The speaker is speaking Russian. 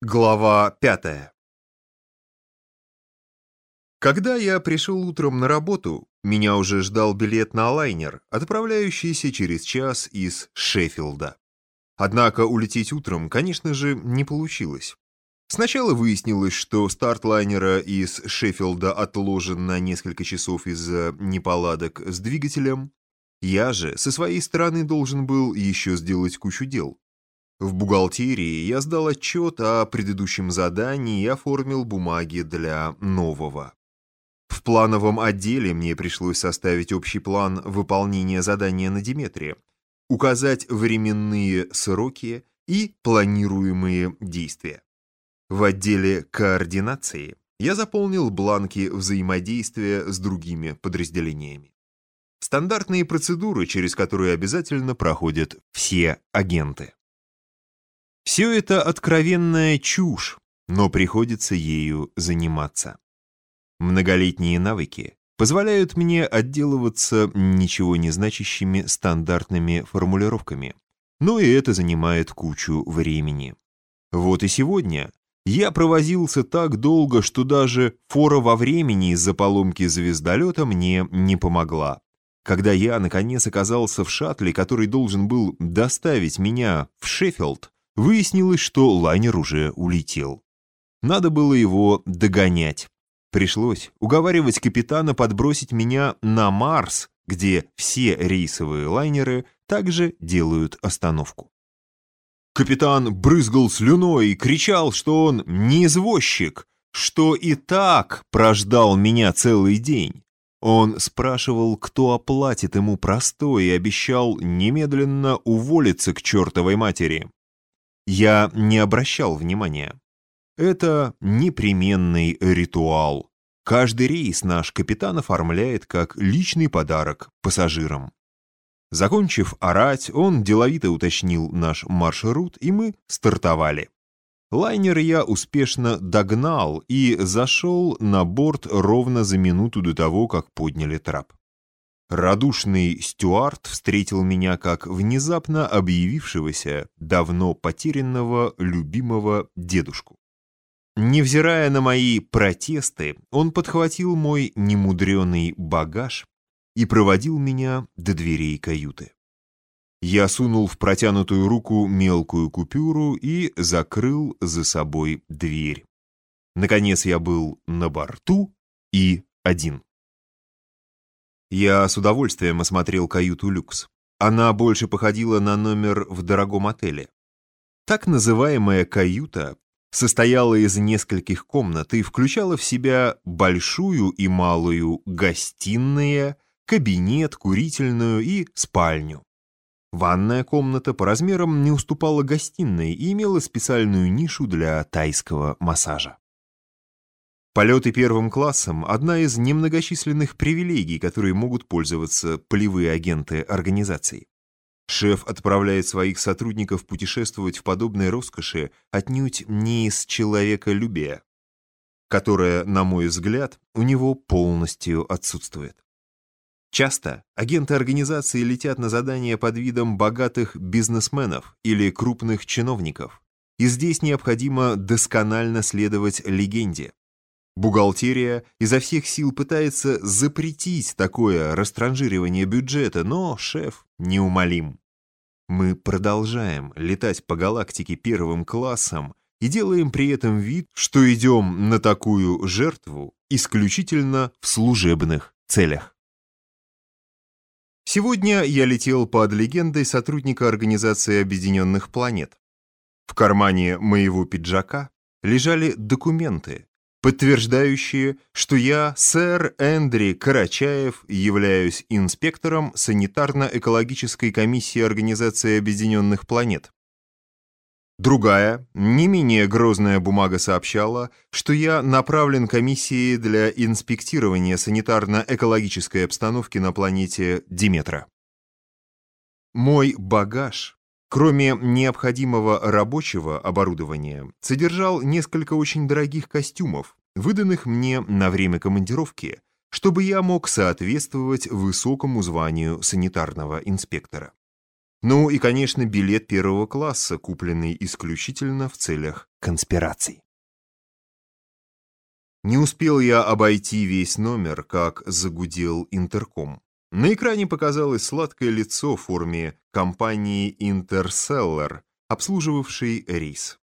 Глава пятая Когда я пришел утром на работу, меня уже ждал билет на лайнер, отправляющийся через час из Шеффилда. Однако улететь утром, конечно же, не получилось. Сначала выяснилось, что старт лайнера из Шеффилда отложен на несколько часов из-за неполадок с двигателем. Я же со своей стороны должен был еще сделать кучу дел. В бухгалтерии я сдал отчет о предыдущем задании и оформил бумаги для нового. В плановом отделе мне пришлось составить общий план выполнения задания на Диметре, указать временные сроки и планируемые действия. В отделе координации я заполнил бланки взаимодействия с другими подразделениями. Стандартные процедуры, через которые обязательно проходят все агенты. Все это откровенная чушь, но приходится ею заниматься. Многолетние навыки позволяют мне отделываться ничего не значащими стандартными формулировками, но и это занимает кучу времени. Вот и сегодня я провозился так долго, что даже фора во времени из-за поломки звездолета мне не помогла. Когда я, наконец, оказался в шаттле, который должен был доставить меня в Шеффилд, Выяснилось, что лайнер уже улетел. Надо было его догонять. Пришлось уговаривать капитана подбросить меня на Марс, где все рейсовые лайнеры также делают остановку. Капитан брызгал слюной и кричал, что он не извозчик, что и так прождал меня целый день. Он спрашивал, кто оплатит ему простой, и обещал немедленно уволиться к чертовой матери. Я не обращал внимания. Это непременный ритуал. Каждый рейс наш капитан оформляет как личный подарок пассажирам. Закончив орать, он деловито уточнил наш маршрут, и мы стартовали. Лайнер я успешно догнал и зашел на борт ровно за минуту до того, как подняли трап. Радушный Стюарт встретил меня как внезапно объявившегося, давно потерянного, любимого дедушку. Невзирая на мои протесты, он подхватил мой немудреный багаж и проводил меня до дверей каюты. Я сунул в протянутую руку мелкую купюру и закрыл за собой дверь. Наконец я был на борту и один. Я с удовольствием осмотрел каюту «Люкс». Она больше походила на номер в дорогом отеле. Так называемая каюта состояла из нескольких комнат и включала в себя большую и малую гостиные, кабинет, курительную и спальню. Ванная комната по размерам не уступала гостиной и имела специальную нишу для тайского массажа. Полеты первым классом – одна из немногочисленных привилегий, которые могут пользоваться полевые агенты организаций. Шеф отправляет своих сотрудников путешествовать в подобной роскоши отнюдь не из человеколюбия, которое, на мой взгляд, у него полностью отсутствует. Часто агенты организации летят на задания под видом богатых бизнесменов или крупных чиновников, и здесь необходимо досконально следовать легенде. Бухгалтерия изо всех сил пытается запретить такое растранжиривание бюджета, но шеф неумолим. Мы продолжаем летать по галактике первым классом и делаем при этом вид, что идем на такую жертву исключительно в служебных целях. Сегодня я летел под легендой сотрудника Организации Объединенных Планет. В кармане моего пиджака лежали документы, подтверждающие, что я, сэр Эндри Карачаев, являюсь инспектором санитарно-экологической комиссии Организации Объединенных Планет. Другая, не менее грозная бумага сообщала, что я направлен комиссией для инспектирования санитарно-экологической обстановки на планете Диметра. Мой багаж Кроме необходимого рабочего оборудования, содержал несколько очень дорогих костюмов, выданных мне на время командировки, чтобы я мог соответствовать высокому званию санитарного инспектора. Ну и, конечно, билет первого класса, купленный исключительно в целях конспираций. Не успел я обойти весь номер, как загудел интерком. На экране показалось сладкое лицо в форме компании «Интерселлар», обслуживавшей рейс.